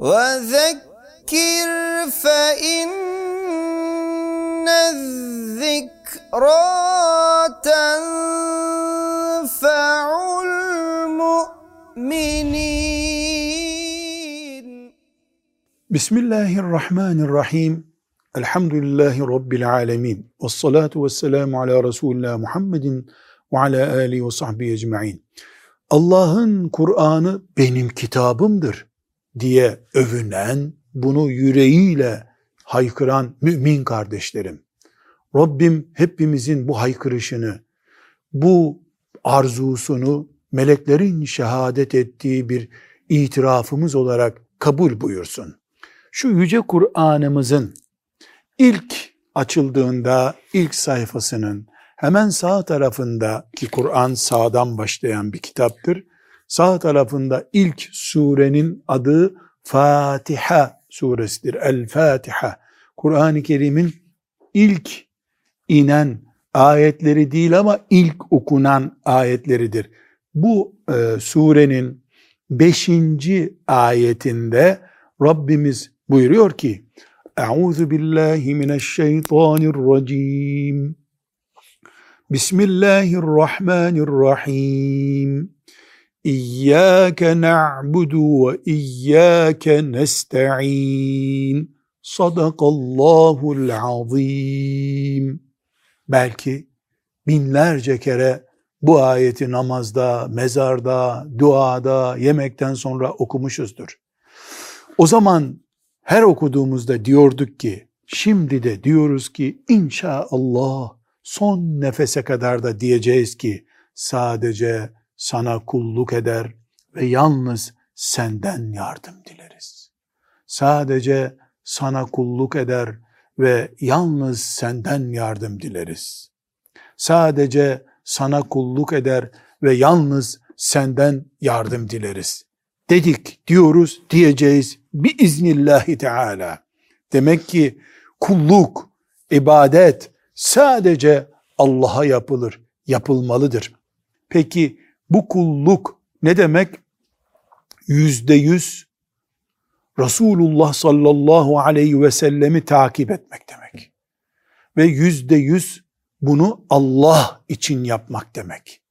وذكر فإن الذكرى تنفع المؤمنين. بسم الله الرحمن الرحيم. الحمد لله رب العالمين. والصلاة والسلام على رسول الله محمد وعلى آله وصحبه أجمعين. Allah'ın Kur'an'ı benim kitabımdır. Diye övünen, bunu yüreğiyle haykıran mümin kardeşlerim. Rabbim hepimizin bu haykırışını, bu arzusunu meleklerin şehadet ettiği bir itirafımız olarak kabul buyursun. Şu yüce Kur'an'ımızın ilk açıldığında ilk sayfasının hemen sağ tarafında ki Kur'an sağdan başlayan bir kitaptır. Sağ tarafında ilk surenin adı Fatiha suresidir. El Fatiha. Kur'an-ı Kerim'in ilk inen ayetleri değil ama ilk okunan ayetleridir. Bu e, surenin beşinci ayetinde Rabbimiz buyuruyor ki Euzu billahi mineşşeytanirracim Bismillahirrahmanirrahim İyyâke na'budu ve iyyâke nesta'in Sadakallahul azim Belki binlerce kere bu ayeti namazda, mezarda, duada, yemekten sonra okumuşuzdur. O zaman her okuduğumuzda diyorduk ki, şimdi de diyoruz ki inşallah son nefese kadar da diyeceğiz ki sadece sana kulluk eder ve yalnız senden yardım dileriz. Sadece sana kulluk eder ve yalnız senden yardım dileriz. Sadece sana kulluk eder ve yalnız senden yardım dileriz. Dedik, diyoruz, diyeceğiz biiznillahi teala. Demek ki kulluk, ibadet sadece Allah'a yapılır, yapılmalıdır. Peki bu kulluk ne demek? Yüzde yüz Resulullah sallallahu aleyhi ve sellemi takip etmek demek. Ve yüzde yüz bunu Allah için yapmak demek.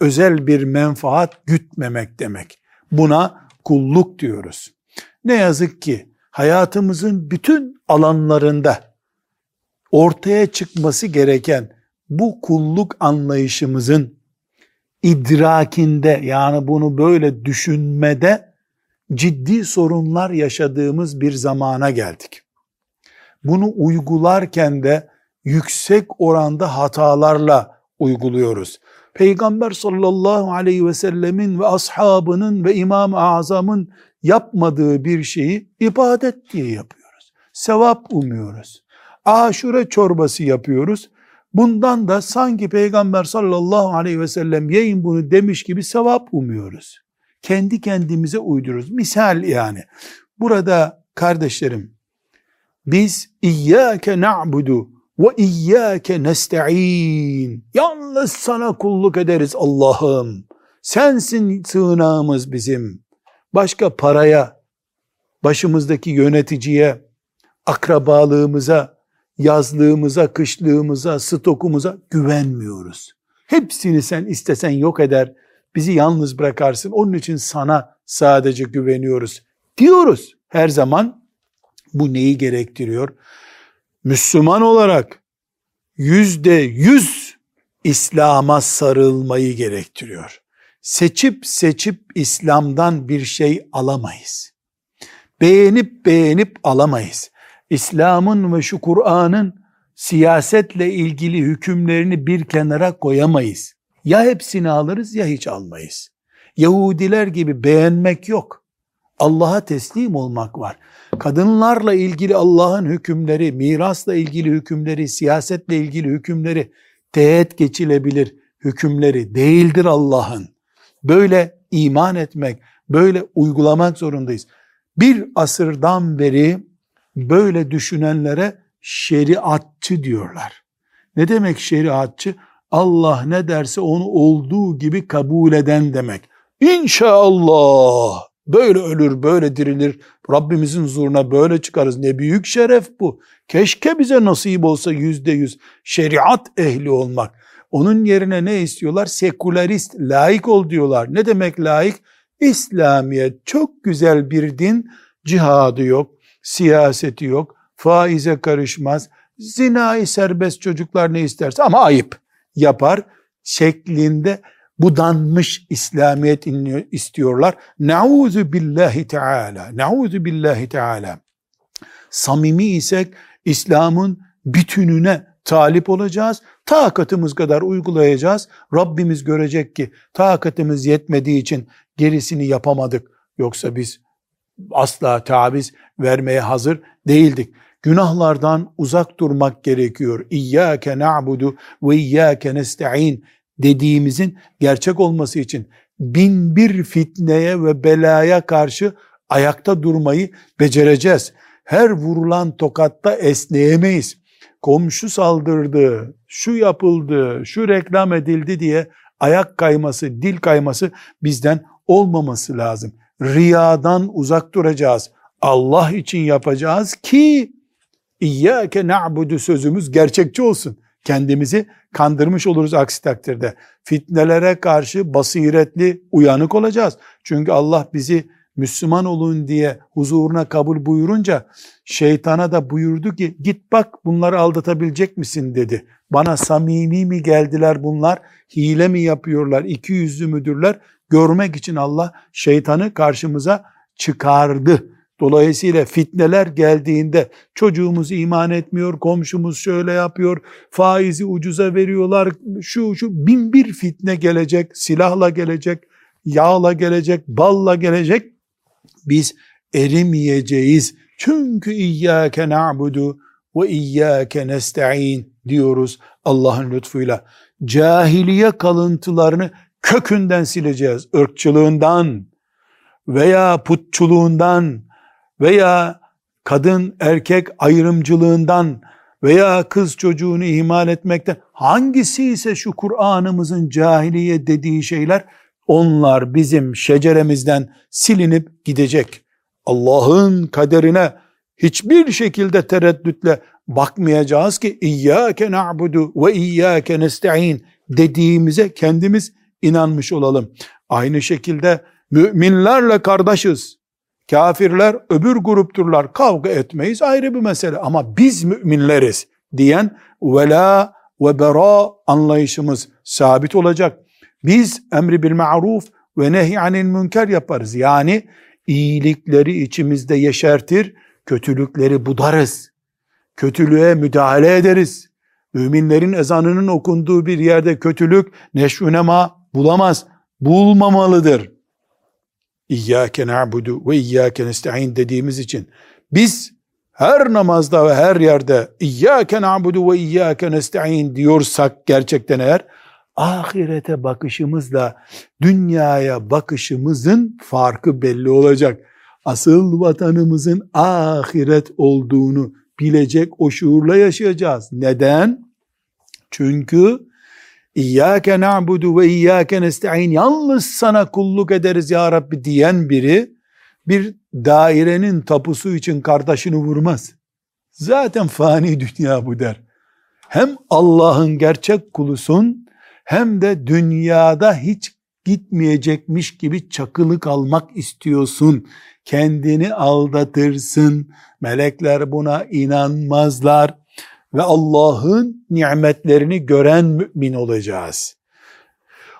Özel bir menfaat gütmemek demek. Buna kulluk diyoruz. Ne yazık ki hayatımızın bütün alanlarında ortaya çıkması gereken bu kulluk anlayışımızın idrakinde yani bunu böyle düşünmede ciddi sorunlar yaşadığımız bir zamana geldik. Bunu uygularken de yüksek oranda hatalarla uyguluyoruz. Peygamber sallallahu aleyhi ve sellemin ve ashabının ve İmam-ı Azam'ın yapmadığı bir şeyi ibadet diye yapıyoruz. Sevap umuyoruz. Aşure çorbası yapıyoruz. Bundan da sanki Peygamber sallallahu aleyhi ve sellem yayın bunu demiş gibi sevap umuyoruz. Kendi kendimize uyduruyoruz. Misal yani. Burada kardeşlerim biz İyyâke na'budu ve iyyâke nesta'in. Yalnız sana kulluk ederiz Allah'ım. Sensin sığınağımız bizim. Başka paraya, başımızdaki yöneticiye, akrabalığımıza, yazlığımıza, kışlığımıza, stokumuza güvenmiyoruz. Hepsini sen istesen yok eder, bizi yalnız bırakarsın. Onun için sana sadece güveniyoruz diyoruz her zaman. Bu neyi gerektiriyor? Müslüman olarak yüzde yüz İslam'a sarılmayı gerektiriyor. Seçip seçip İslam'dan bir şey alamayız. Beğenip beğenip alamayız. İslam'ın ve şu Kur'an'ın siyasetle ilgili hükümlerini bir kenara koyamayız. Ya hepsini alırız ya hiç almayız. Yahudiler gibi beğenmek yok. Allah'a teslim olmak var. Kadınlarla ilgili Allah'ın hükümleri, mirasla ilgili hükümleri, siyasetle ilgili hükümleri, teğet geçilebilir hükümleri değildir Allah'ın. Böyle iman etmek, böyle uygulamak zorundayız. Bir asırdan beri böyle düşünenlere şeriatçı diyorlar. Ne demek şeriatçı? Allah ne derse onu olduğu gibi kabul eden demek. İnşallah Böyle ölür, böyle dirilir. Rabbimizin huzuruna böyle çıkarız. Ne büyük şeref bu. Keşke bize nasip olsa yüzde yüz şeriat ehli olmak. Onun yerine ne istiyorlar? Sekülerist, laik ol diyorlar. Ne demek laik? İslamiyet çok güzel bir din. Cihadı yok, siyaseti yok, faize karışmaz. Zinayı serbest çocuklar ne isterse ama ayıp yapar şeklinde budanmış İslamiyet istiyorlar. Nauzu billahi teala. Nauzu billahi teala. Samimi isek İslam'ın bütününe talip olacağız. Takatımız kadar uygulayacağız. Rabbimiz görecek ki takatımız yetmediği için gerisini yapamadık. Yoksa biz asla taviz vermeye hazır değildik. Günahlardan uzak durmak gerekiyor. İyyâke na'budu ve iyyâke nesta'in dediğimizin gerçek olması için bin bir fitneye ve belaya karşı ayakta durmayı becereceğiz. Her vurulan tokatta esneyemeyiz. Komşu saldırdı, şu yapıldı, şu reklam edildi diye ayak kayması, dil kayması bizden olmaması lazım. Riyadan uzak duracağız. Allah için yapacağız ki İyyâke na'budu sözümüz gerçekçi olsun. Kendimizi kandırmış oluruz aksi takdirde. Fitnelere karşı basiretli, uyanık olacağız. Çünkü Allah bizi Müslüman olun diye huzuruna kabul buyurunca şeytana da buyurdu ki git bak bunları aldatabilecek misin dedi. Bana samimi mi geldiler bunlar, hile mi yapıyorlar, iki yüzlü müdürler görmek için Allah şeytanı karşımıza çıkardı. Dolayısıyla fitneler geldiğinde çocuğumuz iman etmiyor, komşumuz şöyle yapıyor, faizi ucuza veriyorlar, şu şu bin bir fitne gelecek, silahla gelecek, yağla gelecek, balla gelecek. Biz erimeyeceğiz. Çünkü İyyâke na'budu ve İyyâke nesta'in diyoruz Allah'ın lütfuyla. Cahiliye kalıntılarını kökünden sileceğiz. Irkçılığından veya putçuluğundan veya kadın erkek ayrımcılığından veya kız çocuğunu ihmal etmekten hangisi ise şu Kur'an'ımızın cahiliye dediği şeyler onlar bizim şeceremizden silinip gidecek. Allah'ın kaderine hiçbir şekilde tereddütle bakmayacağız ki İyyâke na'budu ve İyyâke nesta'in dediğimize kendimiz inanmış olalım. Aynı şekilde müminlerle kardeşiz. Kafirler öbür grupturlar kavga etmeyiz ayrı bir mesele ama biz müminleriz diyen vela ve bera anlayışımız sabit olacak. Biz emri bil ma'ruf ve nehy anil münker yaparız. Yani iyilikleri içimizde yeşertir, kötülükleri budarız. Kötülüğe müdahale ederiz. Müminlerin ezanının okunduğu bir yerde kötülük neşvünema bulamaz, bulmamalıdır. İyyâke na'budu ve iyyâke nesta'in dediğimiz için biz her namazda ve her yerde İyyâke na'budu ve iyyâke nesta'in diyorsak gerçekten eğer ahirete bakışımızla dünyaya bakışımızın farkı belli olacak. Asıl vatanımızın ahiret olduğunu bilecek o şuurla yaşayacağız. Neden? Çünkü İyyâke na'budu ve iyyâke nesta'in yalnız sana kulluk ederiz ya Rabbi diyen biri bir dairenin tapusu için kardeşini vurmaz. Zaten fani dünya bu der. Hem Allah'ın gerçek kulusun hem de dünyada hiç gitmeyecekmiş gibi çakılı kalmak istiyorsun. Kendini aldatırsın. Melekler buna inanmazlar ve Allah'ın nimetlerini gören mümin olacağız.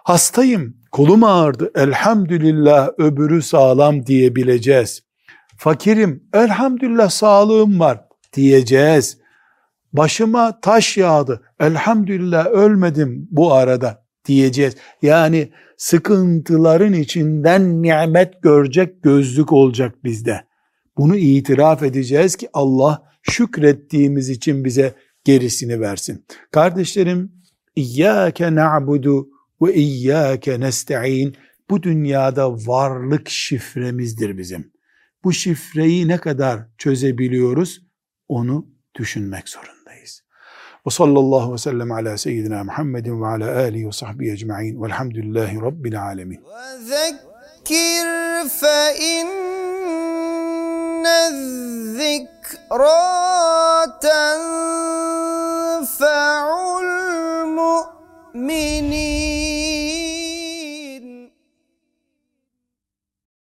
Hastayım, kolum ağrıdı, elhamdülillah öbürü sağlam diyebileceğiz. Fakirim, elhamdülillah sağlığım var diyeceğiz. Başıma taş yağdı, elhamdülillah ölmedim bu arada diyeceğiz. Yani sıkıntıların içinden nimet görecek gözlük olacak bizde. Bunu itiraf edeceğiz ki Allah şükrettiğimiz için bize gerisini versin. Kardeşlerim, İyyâke na'budu ve iyyâke nesta'in bu dünyada varlık şifremizdir bizim. Bu şifreyi ne kadar çözebiliyoruz onu düşünmek zorundayız. Ve sallallahu ve sellem ala seyyidina Muhammedin ve ala alihi ve sahbihi ecma'in velhamdülillahi rabbil alemin. Ve zekir fe in فإن الذكرى تنفع المؤمنين.